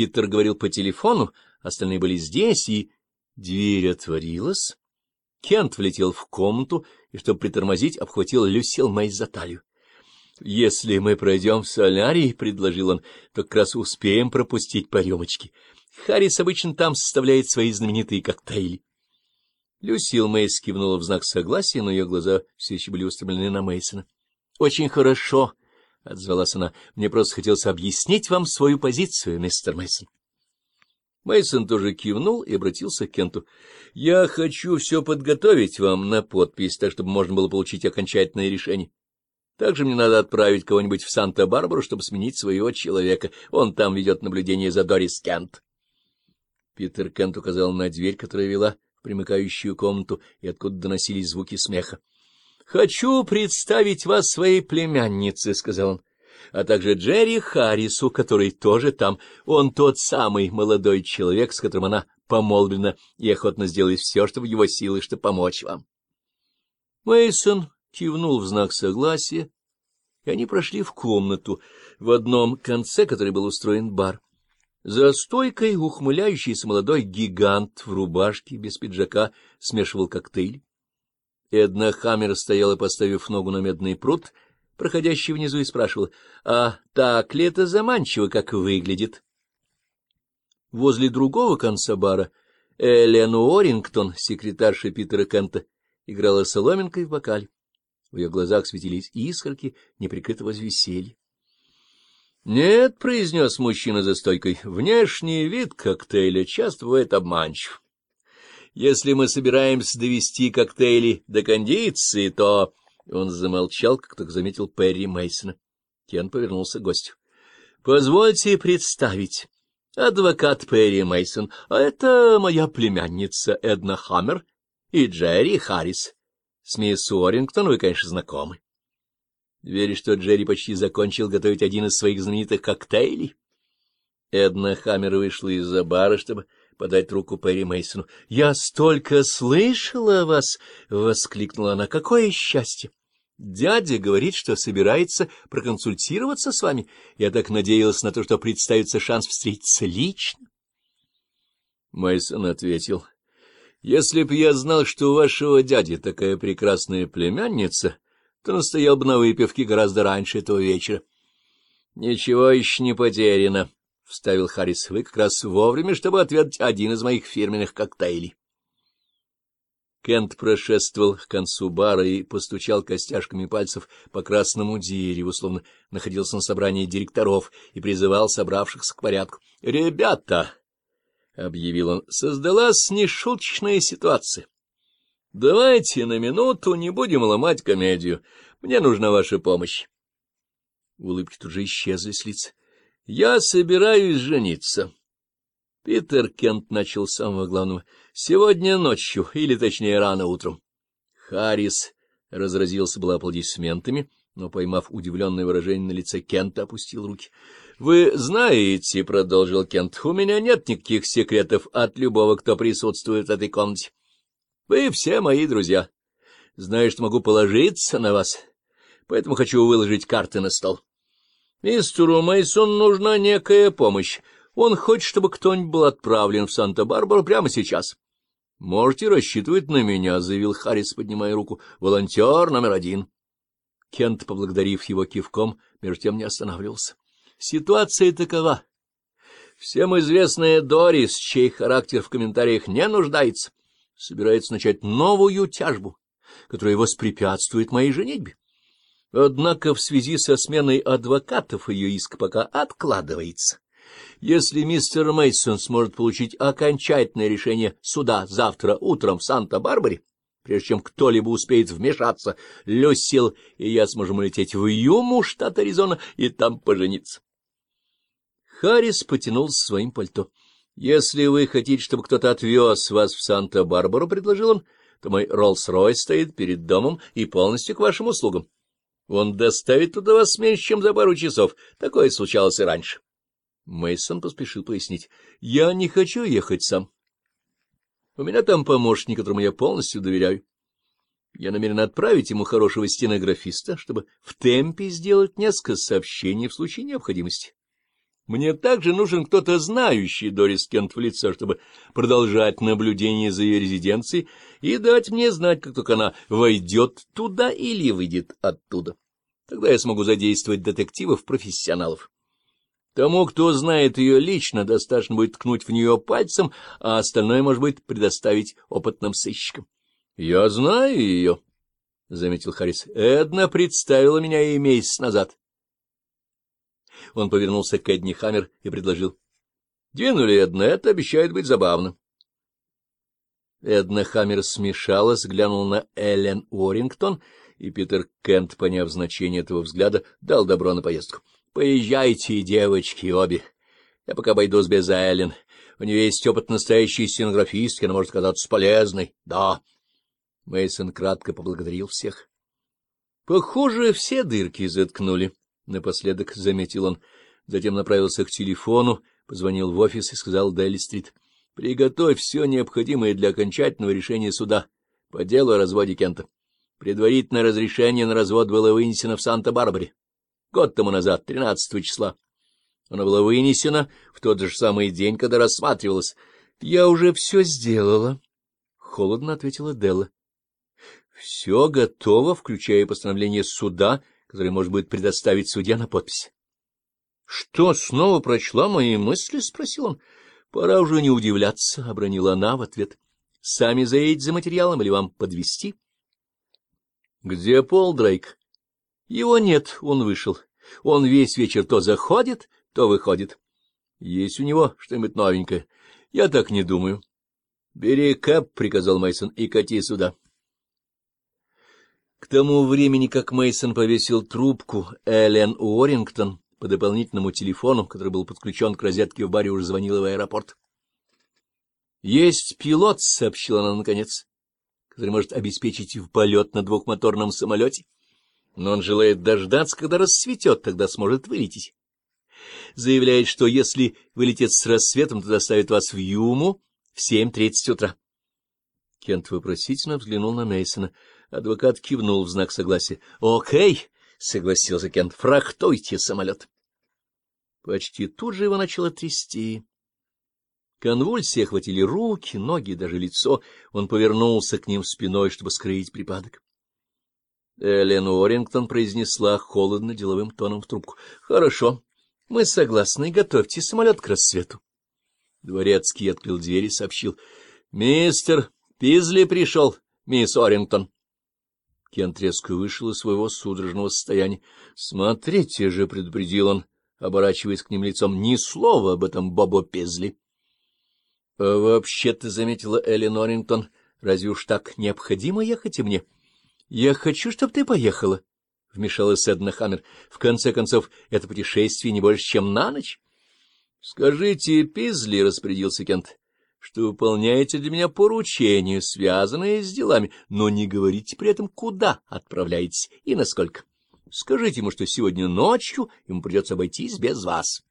Питер говорил по телефону, остальные были здесь, и дверь отворилась. Кент влетел в комнату и, чтобы притормозить, обхватил Люсил Мэй за талию. — Если мы пройдем в солярий, — предложил он, — то как раз успеем пропустить по рюмочке. Харрис обычно там составляет свои знаменитые коктейли. Люсил Мэй скивнула в знак согласия, но ее глаза все еще были устремлены на Мейсона. Очень хорошо, — отзвалась она. — Мне просто хотелось объяснить вам свою позицию, мистер Мейсон. Мейсон тоже кивнул и обратился к Кенту. — Я хочу все подготовить вам на подпись, так чтобы можно было получить окончательное решение. Также мне надо отправить кого-нибудь в Санта-Барбару, чтобы сменить своего человека. Он там ведет наблюдение за Дорис Кент. Питер Кент указал на дверь, которая вела в примыкающую комнату, и откуда доносились звуки смеха. «Хочу представить вас своей племяннице», — сказал он, — «а также Джерри Харрису, который тоже там. Он тот самый молодой человек, с которым она помолвлена, и охотно сделает все, что в его силы чтобы помочь вам». Мейсон кивнул в знак согласия, и они прошли в комнату, в одном конце который был устроен бар. За стойкой ухмыляющийся молодой гигант в рубашке без пиджака смешивал коктейль. Эдна Хаммер стояла, поставив ногу на медный пруд, проходящий внизу, и спрашивала, «А так ли это заманчиво, как выглядит?» Возле другого конца бара Эллен Уоррингтон, секретарша Питера Кента, играла соломинкой в бокаль. В ее глазах светились искорки неприкрытого веселья. — Нет, — произнес мужчина за стойкой, — внешний вид коктейля часто бывает обманчив. Если мы собираемся довести коктейли до кондиции, то...» Он замолчал, как только заметил Перри Мейсона. Кен повернулся к гостю. «Позвольте представить. Адвокат Перри Мейсон, а это моя племянница Эдна Хаммер и Джерри Харрис. С мисс Уоррингтон вы, конечно, знакомы». Веришь, что Джерри почти закончил готовить один из своих знаменитых коктейлей? Эдна Хаммер вышла из-за бара, чтобы подать руку Перри Мейсону. Я столько слышала о вас! — воскликнула она. — Какое счастье! Дядя говорит, что собирается проконсультироваться с вами. Я так надеялась на то, что представится шанс встретиться лично. Мейсон ответил. — Если б я знал, что у вашего дяди такая прекрасная племянница, то настоял бы на выпивке гораздо раньше этого вечера. — Ничего еще не потеряно, — вставил Харрис. — Вы как раз вовремя, чтобы отведать один из моих фирменных коктейлей. Кент прошествовал к концу бара и постучал костяшками пальцев по красному дереву, словно находился на собрании директоров и призывал собравшихся к порядку. — Ребята! — объявил он. — Создалась нешуточная ситуация. — Давайте на минуту не будем ломать комедию. Мне нужна ваша помощь. Улыбки тут же исчезли с лица. — Я собираюсь жениться. Питер Кент начал с самого главного. — Сегодня ночью, или, точнее, рано утром. Харрис разразился было аплодисментами, но, поймав удивленное выражение на лице Кента, опустил руки. — Вы знаете, — продолжил Кент, — у меня нет никаких секретов от любого, кто присутствует в этой комнате. Вы все мои друзья. Знаю, что могу положиться на вас, поэтому хочу выложить карты на стол. — Мистеру Мейсон нужна некая помощь. Он хочет, чтобы кто-нибудь был отправлен в Санта-Барбару прямо сейчас. — Можете рассчитывать на меня, — заявил Харрис, поднимая руку. — Волонтер номер один. Кент, поблагодарив его кивком, между тем не останавливался. — Ситуация такова. Всем известная Дорис, чей характер в комментариях не нуждается, собирается начать новую тяжбу, которая воспрепятствует моей женитьбе. Однако в связи со сменой адвокатов ее иск пока откладывается. Если мистер Мейсон сможет получить окончательное решение суда завтра утром в Санта-Барбаре, прежде чем кто-либо успеет вмешаться, Люсил и я сможем улететь в Юму, штат Аризона, и там пожениться. Харрис потянулся своим пальто. — Если вы хотите, чтобы кто-то отвез вас в Санта-Барбару, — предложил он, — то мой Роллс-Ройс стоит перед домом и полностью к вашим услугам. — он доставит туда вас меньше, чем за пару часов. Такое случалось и раньше. Мейсон поспешил пояснить. — Я не хочу ехать сам. У меня там помощник, которому я полностью доверяю. Я намерен отправить ему хорошего стенографиста, чтобы в темпе сделать несколько сообщений в случае необходимости. Мне также нужен кто-то знающий Дорис Кент в лицо, чтобы продолжать наблюдение за ее резиденцией и дать мне знать, как только она войдет туда или выйдет оттуда. Тогда я смогу задействовать детективов-профессионалов. Тому, кто знает ее лично, достаточно будет ткнуть в нее пальцем, а остальное, может быть, предоставить опытным сыщикам. — Я знаю ее, — заметил Харрис. — Эдна представила меня ей месяц назад. Он повернулся к Эдни Хаммер и предложил. — Двинули, Эдна, это обещает быть забавно. Эдна Хаммер смешалась, глянула на Эллен Уоррингтон и Питер Кент, поняв значение этого взгляда, дал добро на поездку. — Поезжайте, девочки, обе. Я пока обойдусь без Эллен. У нее есть опыт настоящей стенографистки, она может казаться полезной. Да. Мейсон кратко поблагодарил всех. — Похоже, все дырки заткнули, — напоследок заметил он. Затем направился к телефону, позвонил в офис и сказал Дайли-стрит. — Приготовь все необходимое для окончательного решения суда по делу о разводе Кента. Предварительное разрешение на развод было вынесено в Санта-Барбаре. Год тому назад, 13 числа. Оно было вынесено в тот же самый день, когда рассматривалось. — Я уже все сделала, — холодно ответила Делла. — Все готово, включая постановление суда, которое может быть предоставить судья на подпись. — Что, снова прочла мои мысли? — спросил он. — Пора уже не удивляться, — обронила она в ответ. — Сами заедете за материалом или вам подвести? — Где Пол Дрейк? — Его нет, он вышел. Он весь вечер то заходит, то выходит. Есть у него что-нибудь новенькое? Я так не думаю. — Бери кап, — приказал Мейсон, и кати сюда. К тому времени, как Мейсон повесил трубку, Эллен Уоррингтон по дополнительному телефону, который был подключен к розетке в баре, уже звонила в аэропорт. — Есть пилот, — сообщила она наконец который может обеспечить в полет на двухмоторном самолете. Но он желает дождаться, когда расцветет, тогда сможет вылететь. Заявляет, что если вылетит с рассветом, то доставит вас в Юму в 7.30 утра. Кент вопросительно взглянул на Мейсона. Адвокат кивнул в знак согласия. «Окей!» — согласился Кент. «Фрахтуйте самолет!» Почти тут же его начало трясти. Конвульсии охватили руки, ноги, даже лицо. Он повернулся к ним спиной, чтобы скрыть припадок. Эллен Уоррингтон произнесла холодно деловым тоном в трубку. — Хорошо, мы согласны, готовьте самолет к рассвету. Дворецкий открыл дверь и сообщил. — Мистер Пизли пришел, мисс Орингтон. Кент резко вышел из своего судорожного состояния. — Смотрите же, — предупредил он, оборачиваясь к ним лицом, — ни слова об этом Бобо Пизли. А вообще-то, — заметила Элли Норрингтон, — разве уж так необходимо ехать и мне? — Я хочу, чтобы ты поехала, — вмешалась Эдна Хаммер. — В конце концов, это путешествие не больше, чем на ночь. — Скажите, Пизли, — распорядился Кент, — что выполняете для меня поручения, связанные с делами, но не говорите при этом, куда отправляетесь и насколько. Скажите ему, что сегодня ночью ему придется обойтись без вас.